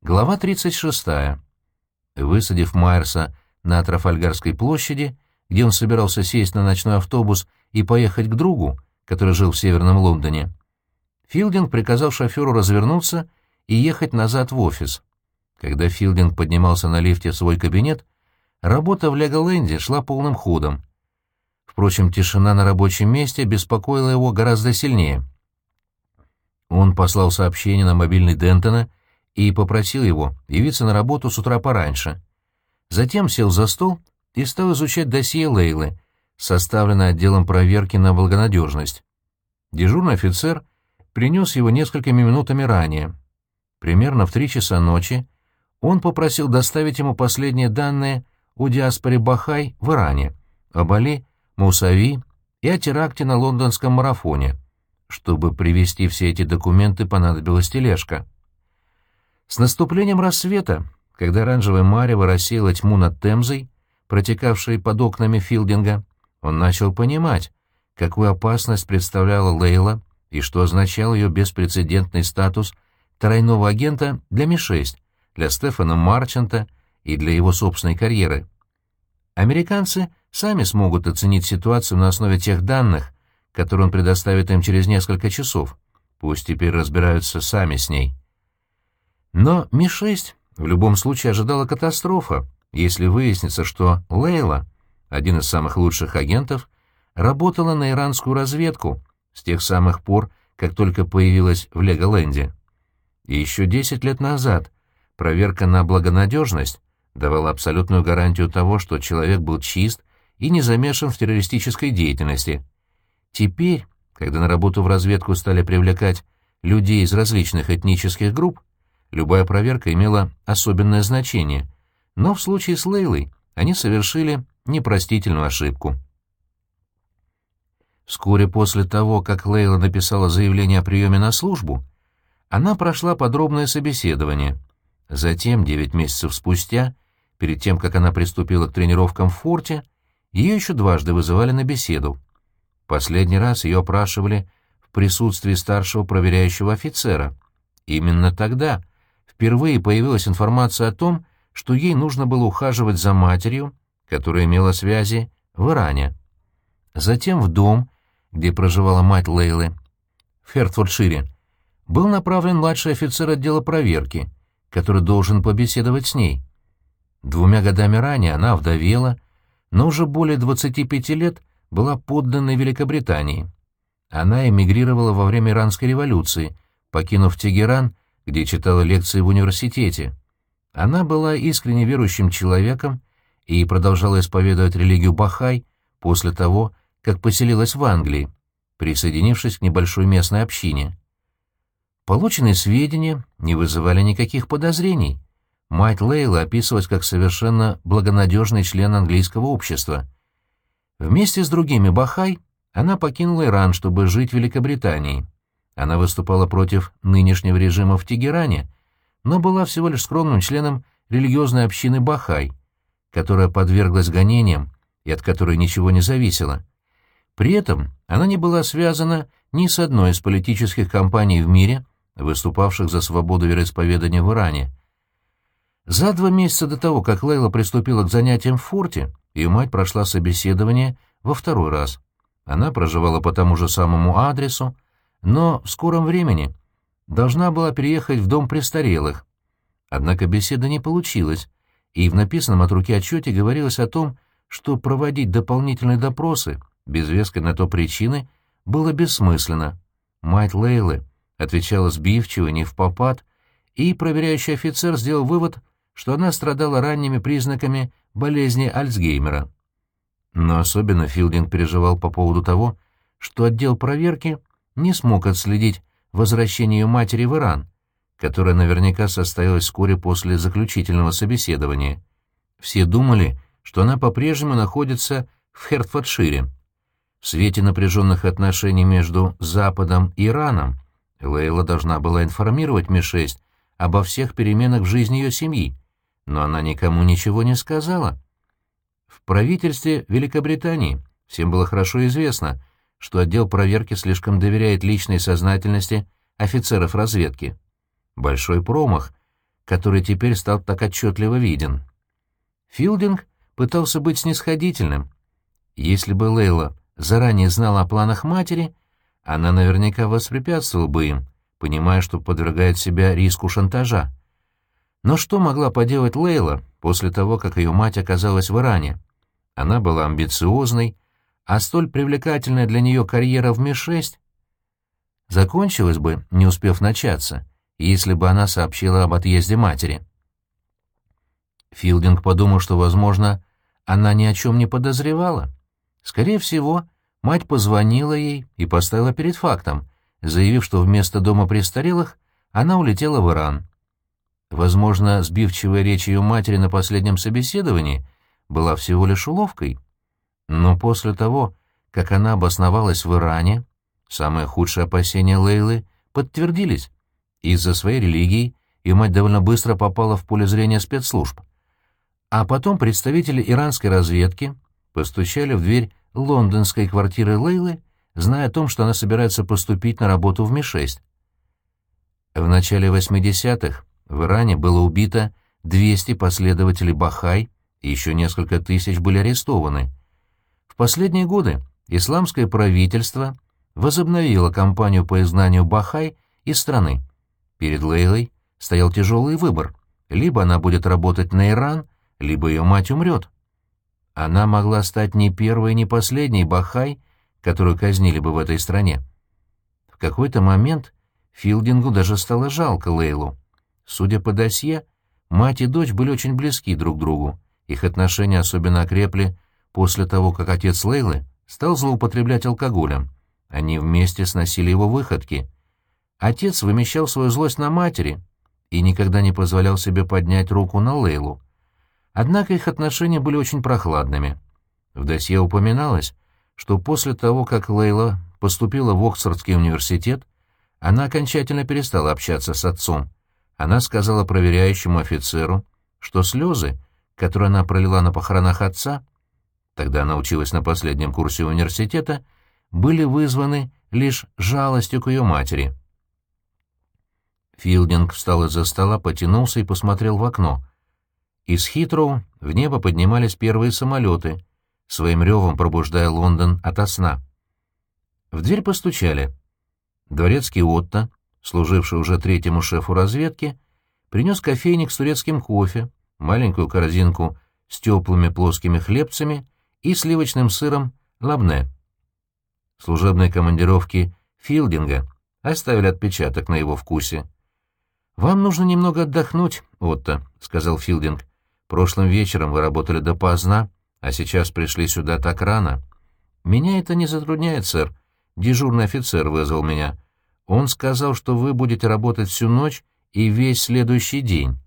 Глава 36. Высадив Майерса на Трафальгарской площади, где он собирался сесть на ночной автобус и поехать к другу, который жил в Северном Лондоне, Филдинг приказал шоферу развернуться и ехать назад в офис. Когда Филдинг поднимался на лифте в свой кабинет, работа в Леголенде шла полным ходом. Впрочем, тишина на рабочем месте беспокоила его гораздо сильнее. Он послал сообщение на мобильный Дентона и попросил его явиться на работу с утра пораньше. Затем сел за стол и стал изучать досье Лейлы, составленное отделом проверки на благонадежность. Дежурный офицер принес его несколькими минутами ранее. Примерно в три часа ночи он попросил доставить ему последние данные о диаспоре Бахай в Иране, об Али, Мусави и о теракте на лондонском марафоне. Чтобы привести все эти документы, понадобилась тележка. С наступлением рассвета, когда оранжевая марево рассеяла тьму над Темзой, протекавшей под окнами Филдинга, он начал понимать, какую опасность представляла Лейла и что означал ее беспрецедентный статус тройного агента для Ми-6, для Стефана Марчанта и для его собственной карьеры. Американцы сами смогут оценить ситуацию на основе тех данных, которые он предоставит им через несколько часов. Пусть теперь разбираются сами с ней. Но Ми-6 в любом случае ожидала катастрофа, если выяснится, что Лейла, один из самых лучших агентов, работала на иранскую разведку с тех самых пор, как только появилась в Леголенде. И еще 10 лет назад проверка на благонадежность давала абсолютную гарантию того, что человек был чист и не замешан в террористической деятельности. Теперь, когда на работу в разведку стали привлекать людей из различных этнических групп, любая проверка имела особенное значение, но в случае с Лейлой они совершили непростительную ошибку. Вскоре после того, как Лейла написала заявление о приеме на службу, она прошла подробное собеседование. Затем, девять месяцев спустя, перед тем, как она приступила к тренировкам в форте, ее еще дважды вызывали на беседу. Последний раз ее опрашивали в присутствии старшего проверяющего офицера. Именно тогда впервые появилась информация о том, что ей нужно было ухаживать за матерью, которая имела связи в Иране. Затем в дом, где проживала мать Лейлы, в Хертфордшире, был направлен младший офицер отдела проверки, который должен побеседовать с ней. Двумя годами ранее она вдовела, но уже более 25 лет была подданной Великобритании. Она эмигрировала во время Иранской революции, покинув Тегеран, где читала лекции в университете. Она была искренне верующим человеком и продолжала исповедовать религию Бахай после того, как поселилась в Англии, присоединившись к небольшой местной общине. Полученные сведения не вызывали никаких подозрений. Мать Лейла описывалась как совершенно благонадежный член английского общества. Вместе с другими Бахай она покинула Иран, чтобы жить в Великобритании. Она выступала против нынешнего режима в Тегеране, но была всего лишь скромным членом религиозной общины Бахай, которая подверглась гонениям и от которой ничего не зависело. При этом она не была связана ни с одной из политических кампаний в мире, выступавших за свободу вероисповедания в Иране. За два месяца до того, как Лейла приступила к занятиям в форте, ее мать прошла собеседование во второй раз. Она проживала по тому же самому адресу, но в скором времени должна была переехать в дом престарелых. Однако беседа не получилась, и в написанном от руки отчете говорилось о том, что проводить дополнительные допросы без веской на то причины было бессмысленно. Мать Лейлы отвечала сбивчиво, не в попад, и проверяющий офицер сделал вывод, что она страдала ранними признаками болезни Альцгеймера. Но особенно Филдинг переживал по поводу того, что отдел проверки не смог отследить возвращение ее матери в Иран, которое наверняка состоялось вскоре после заключительного собеседования. Все думали, что она по-прежнему находится в Хертфордшире. В свете напряженных отношений между Западом и Ираном Лейла должна была информировать Ми-6 обо всех переменах в жизни ее семьи, но она никому ничего не сказала. В правительстве Великобритании всем было хорошо известно, что отдел проверки слишком доверяет личной сознательности офицеров разведки. Большой промах, который теперь стал так отчетливо виден. Филдинг пытался быть снисходительным. Если бы Лейла заранее знала о планах матери, она наверняка воспрепятствовала бы им, понимая, что подвергает себя риску шантажа. Но что могла поделать Лейла после того, как ее мать оказалась в Иране? Она была амбициозной, а столь привлекательная для нее карьера в Ми-6 закончилась бы, не успев начаться, если бы она сообщила об отъезде матери. Филдинг подумал, что, возможно, она ни о чем не подозревала. Скорее всего, мать позвонила ей и поставила перед фактом, заявив, что вместо дома престарелых она улетела в Иран. Возможно, сбивчивая речь ее матери на последнем собеседовании была всего лишь уловкой. Но после того, как она обосновалась в Иране, самые худшие опасения Лейлы подтвердились. Из-за своей религии ее мать довольно быстро попала в поле зрения спецслужб. А потом представители иранской разведки постучали в дверь лондонской квартиры Лейлы, зная о том, что она собирается поступить на работу в Ми-6. В начале 80-х в Иране было убито 200 последователей Бахай, и еще несколько тысяч были арестованы. Последние годы исламское правительство возобновило кампанию по изгнанию Бахай из страны. Перед Лейлой стоял тяжелый выбор. Либо она будет работать на Иран, либо ее мать умрет. Она могла стать не первой, не последней Бахай, которую казнили бы в этой стране. В какой-то момент Филдингу даже стало жалко Лейлу. Судя по досье, мать и дочь были очень близки друг к другу. Их отношения особенно окрепли после того, как отец Лейлы стал злоупотреблять алкоголем. Они вместе сносили его выходки. Отец вымещал свою злость на матери и никогда не позволял себе поднять руку на Лейлу. Однако их отношения были очень прохладными. В досье упоминалось, что после того, как Лейла поступила в Оксфордский университет, она окончательно перестала общаться с отцом. Она сказала проверяющему офицеру, что слезы, которые она пролила на похоронах отца, тогда она училась на последнем курсе университета, были вызваны лишь жалостью к ее матери. Филдинг встал из-за стола, потянулся и посмотрел в окно. Из Хитроу в небо поднимались первые самолеты, своим ревом пробуждая Лондон ото сна. В дверь постучали. Дворецкий Отто, служивший уже третьему шефу разведки, принес кофейник с турецким кофе, маленькую корзинку с теплыми плоскими хлебцами и сливочным сыром лабне. Служебные командировки Филдинга оставили отпечаток на его вкусе. «Вам нужно немного отдохнуть, Отто», — сказал Филдинг. Прошлым вечером вы работали допоздна, а сейчас пришли сюда так рано. Меня это не затрудняет, сэр. Дежурный офицер вызвал меня. Он сказал, что вы будете работать всю ночь и весь следующий день.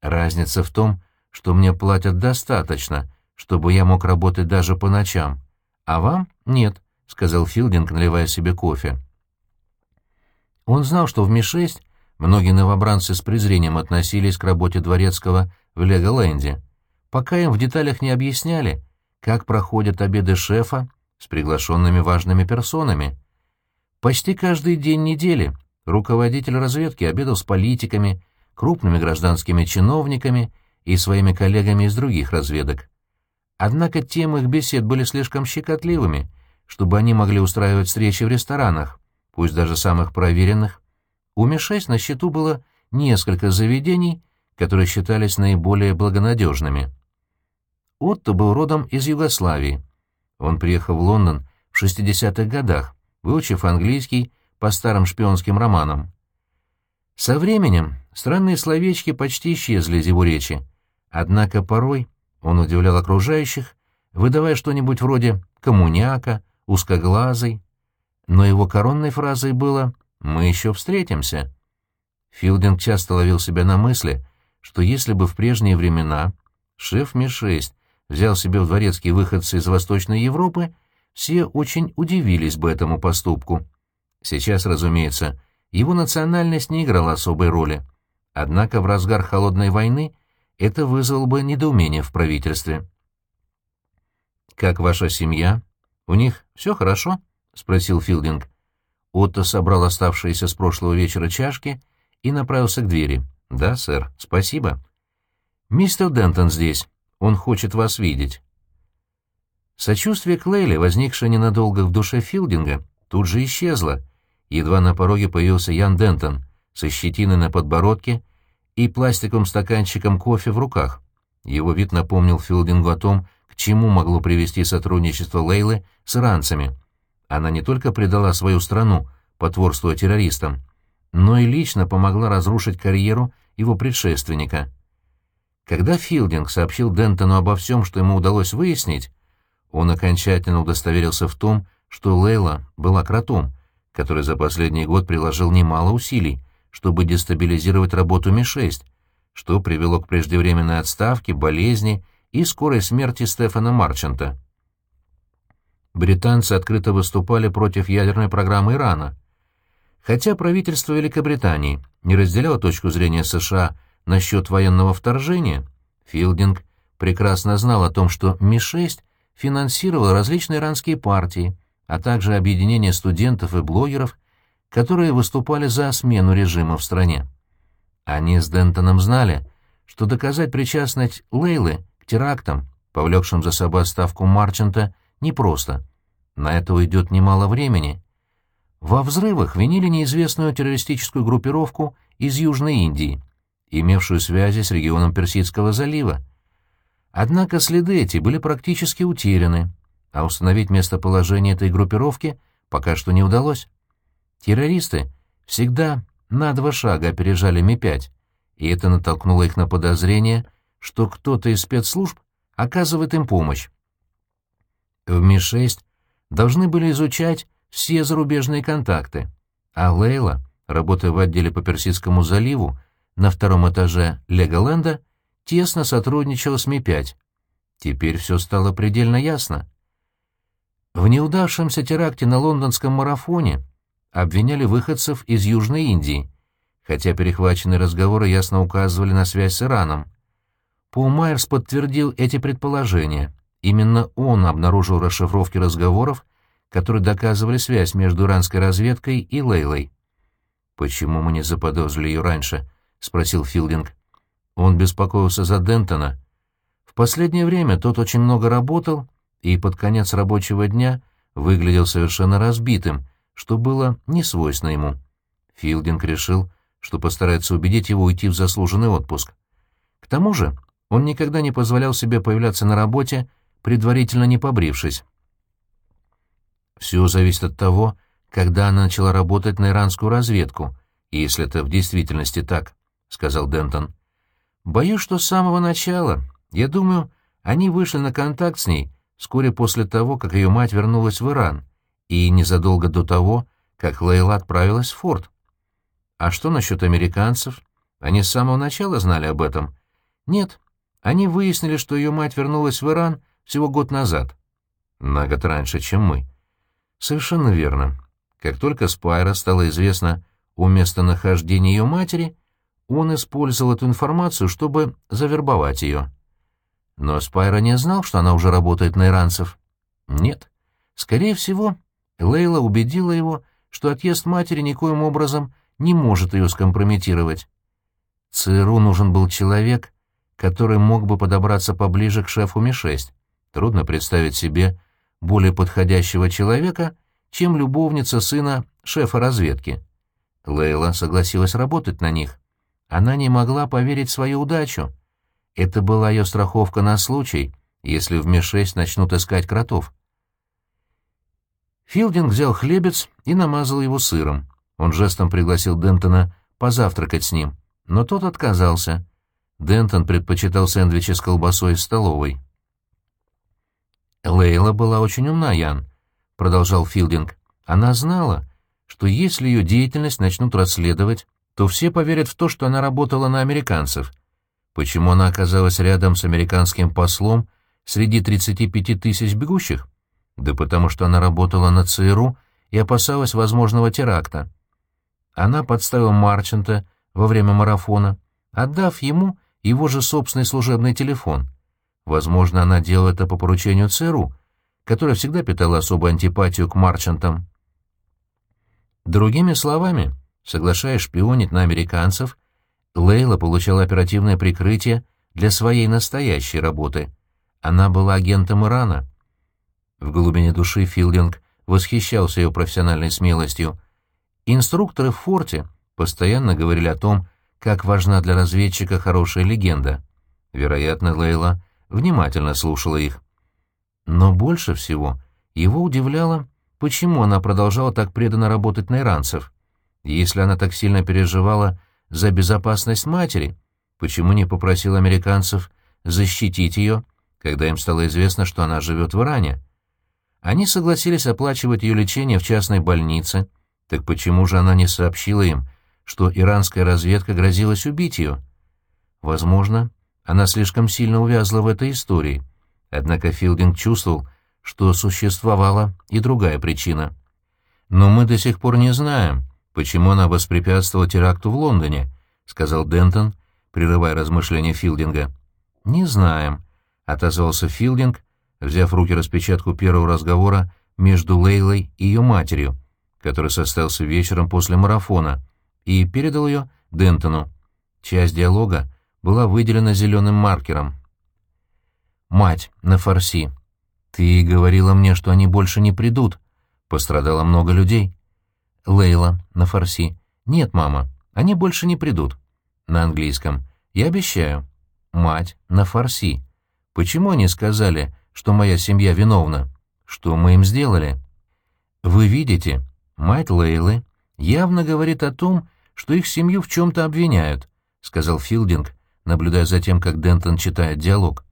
Разница в том, что мне платят достаточно, чтобы я мог работать даже по ночам. А вам — нет, — сказал Филдинг, наливая себе кофе. Он знал, что в Ми-6 многие новобранцы с презрением относились к работе дворецкого в Леголенде, пока им в деталях не объясняли, как проходят обеды шефа с приглашенными важными персонами. Почти каждый день недели руководитель разведки обедал с политиками, крупными гражданскими чиновниками и своими коллегами из других разведок. Однако темы их бесед были слишком щекотливыми, чтобы они могли устраивать встречи в ресторанах, пусть даже самых проверенных. У Ми-6 на счету было несколько заведений, которые считались наиболее благонадежными. Отто был родом из Югославии. Он приехал в Лондон в 60-х годах, выучив английский по старым шпионским романам. Со временем странные словечки почти исчезли из его речи, однако порой он удивлял окружающих, выдавая что-нибудь вроде «коммуняка», «узкоглазый», но его коронной фразой было «мы еще встретимся». Филдинг часто ловил себя на мысли, что если бы в прежние времена шеф Ми-6 взял себе в дворецкий выходцы из Восточной Европы, все очень удивились бы этому поступку. Сейчас, разумеется, его национальность не играла особой роли, однако в разгар холодной войны это вызвало бы недоумение в правительстве. «Как ваша семья? У них все хорошо?» — спросил Филдинг. Отто собрал оставшиеся с прошлого вечера чашки и направился к двери. «Да, сэр, спасибо». «Мистер Дентон здесь. Он хочет вас видеть». Сочувствие к возникшее ненадолго в душе Филдинга, тут же исчезло. Едва на пороге появился Ян Дентон со щетиной на подбородке и пластиковым стаканчиком кофе в руках. Его вид напомнил Филдингу о том, к чему могло привести сотрудничество Лейлы с иранцами. Она не только предала свою страну, потворствуя террористам, но и лично помогла разрушить карьеру его предшественника. Когда Филдинг сообщил Дентону обо всем, что ему удалось выяснить, он окончательно удостоверился в том, что Лейла была кротом, который за последний год приложил немало усилий, чтобы дестабилизировать работу Ми-6, что привело к преждевременной отставке, болезни и скорой смерти Стефана Марчанта. Британцы открыто выступали против ядерной программы Ирана. Хотя правительство Великобритании не разделяло точку зрения США насчет военного вторжения, Филдинг прекрасно знал о том, что Ми-6 финансировал различные иранские партии, а также объединение студентов и блогеров, которые выступали за смену режима в стране. Они с Дентоном знали, что доказать причастность Лейлы к терактам, повлекшим за собой отставку Марчанта, непросто. На это уйдет немало времени. Во взрывах винили неизвестную террористическую группировку из Южной Индии, имевшую связи с регионом Персидского залива. Однако следы эти были практически утеряны, а установить местоположение этой группировки пока что не удалось. Террористы всегда на два шага опережали Ми-5, и это натолкнуло их на подозрение, что кто-то из спецслужб оказывает им помощь. В Ми-6 должны были изучать все зарубежные контакты, а Лейла, работая в отделе по Персидскому заливу на втором этаже Леголенда, тесно сотрудничала с Ми-5. Теперь все стало предельно ясно. В неудавшемся теракте на лондонском марафоне обвиняли выходцев из Южной Индии, хотя перехваченные разговоры ясно указывали на связь с Ираном. Пол Майерс подтвердил эти предположения. Именно он обнаружил расшифровки разговоров, которые доказывали связь между иранской разведкой и Лейлой. «Почему мы не заподозрили ее раньше?» — спросил Филдинг. Он беспокоился за Дентона. В последнее время тот очень много работал и под конец рабочего дня выглядел совершенно разбитым, что было не свойственно ему. Филдинг решил, что постарается убедить его уйти в заслуженный отпуск. К тому же он никогда не позволял себе появляться на работе, предварительно не побрившись. Все зависит от того, когда она начала работать на иранскую разведку, если это в действительности так, — сказал Дентон. Боюсь, что с самого начала. Я думаю, они вышли на контакт с ней вскоре после того, как ее мать вернулась в Иран, и незадолго до того, как Лейла отправилась в форт. А что насчет американцев? Они с самого начала знали об этом? Нет, они выяснили, что ее мать вернулась в Иран всего год назад. На год раньше, чем мы. Совершенно верно. Как только Спайра стало известно о местонахождении ее матери, он использовал эту информацию, чтобы завербовать ее. Но Спайра не знал, что она уже работает на иранцев. Нет. Скорее всего, Лейла убедила его, что отъезд матери никоим образом не может ее скомпрометировать. ЦРУ нужен был человек, который мог бы подобраться поближе к шефу Ми-6. Трудно представить себе более подходящего человека, чем любовница сына шефа разведки. Лейла согласилась работать на них. Она не могла поверить в свою удачу. Это была ее страховка на случай, если в Ми-6 начнут искать кротов. Филдинг взял хлебец и намазал его сыром. Он жестом пригласил Дентона позавтракать с ним, но тот отказался. Дентон предпочитал сэндвичи с колбасой в столовой. «Лейла была очень умна, Ян», — продолжал Филдинг. «Она знала, что если ее деятельность начнут расследовать, то все поверят в то, что она работала на американцев. Почему она оказалась рядом с американским послом среди 35 тысяч бегущих? Да потому что она работала на ЦРУ и опасалась возможного теракта. Она подставила Марчанта во время марафона, отдав ему его же собственный служебный телефон. Возможно, она делала это по поручению ЦРУ, которая всегда питала особую антипатию к Марчантам. Другими словами, соглашаясь шпионить на американцев, Лейла получала оперативное прикрытие для своей настоящей работы. Она была агентом Ирана. В глубине души Филдинг восхищался ее профессиональной смелостью. Инструкторы в форте постоянно говорили о том, как важна для разведчика хорошая легенда. Вероятно, Лейла внимательно слушала их. Но больше всего его удивляло, почему она продолжала так преданно работать на иранцев. Если она так сильно переживала за безопасность матери, почему не попросила американцев защитить ее, когда им стало известно, что она живет в Иране? Они согласились оплачивать ее лечение в частной больнице, так почему же она не сообщила им, что иранская разведка грозилась убить ее? Возможно, она слишком сильно увязла в этой истории, однако Филдинг чувствовал, что существовала и другая причина. Но мы до сих пор не знаем, почему она воспрепятствовала теракту в Лондоне, сказал Дентон, прерывая размышления Филдинга. Не знаем, отозвался Филдинг, взяв в руки распечатку первого разговора между Лейлой и ее матерью, который состоялся вечером после марафона, и передал ее Дентону. Часть диалога была выделена зеленым маркером. «Мать, на фарси. Ты говорила мне, что они больше не придут. Пострадало много людей». «Лейла, на фарси. Нет, мама, они больше не придут». На английском. «Я обещаю». «Мать, на фарси. Почему они сказали, что моя семья виновна. Что мы им сделали? Вы видите, мать Лейлы явно говорит о том, что их семью в чем-то обвиняют, сказал Филдинг, наблюдая за тем, как Дентон читает диалог.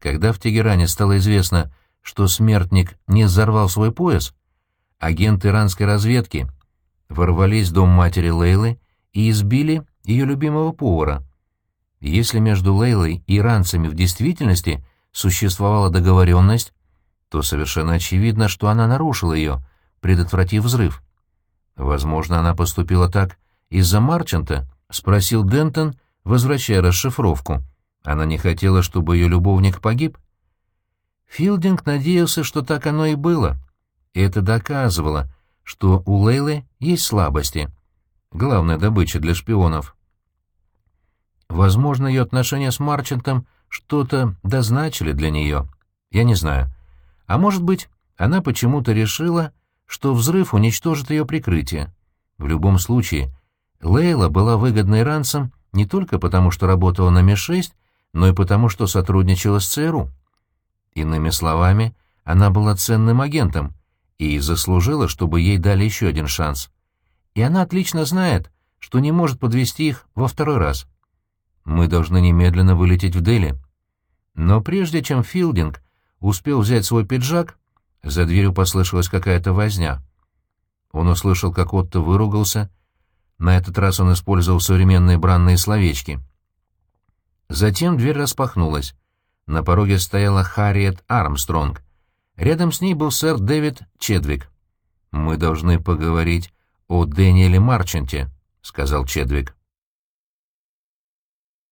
Когда в Тегеране стало известно, что смертник не взорвал свой пояс, агенты иранской разведки ворвались в дом матери Лейлы и избили ее любимого повара. Если между Лейлой и иранцами в действительности существовала договоренность, то совершенно очевидно, что она нарушила ее, предотвратив взрыв. «Возможно, она поступила так из-за Марчанта?» — спросил Дентон, возвращая расшифровку. Она не хотела, чтобы ее любовник погиб? Филдинг надеялся, что так оно и было. Это доказывало, что у Лейлы есть слабости. Главная добыча для шпионов. Возможно, ее отношения с Марчантом что-то дозначили для нее. Я не знаю. А может быть, она почему-то решила, что взрыв уничтожит ее прикрытие. В любом случае, Лейла была выгодной иранцам не только потому, что работала на Ми-6, но и потому, что сотрудничала с ЦРУ. Иными словами, она была ценным агентом и заслужила, чтобы ей дали еще один шанс. И она отлично знает, что не может подвести их во второй раз. Мы должны немедленно вылететь в Дели. Но прежде чем Филдинг успел взять свой пиджак, за дверью послышалась какая-то возня. Он услышал, как Отто выругался. На этот раз он использовал современные бранные словечки. Затем дверь распахнулась. На пороге стояла Харриет Армстронг. Рядом с ней был сэр Дэвид Чедвик. «Мы должны поговорить о Дэниеле Марчанте», — сказал Чедвик.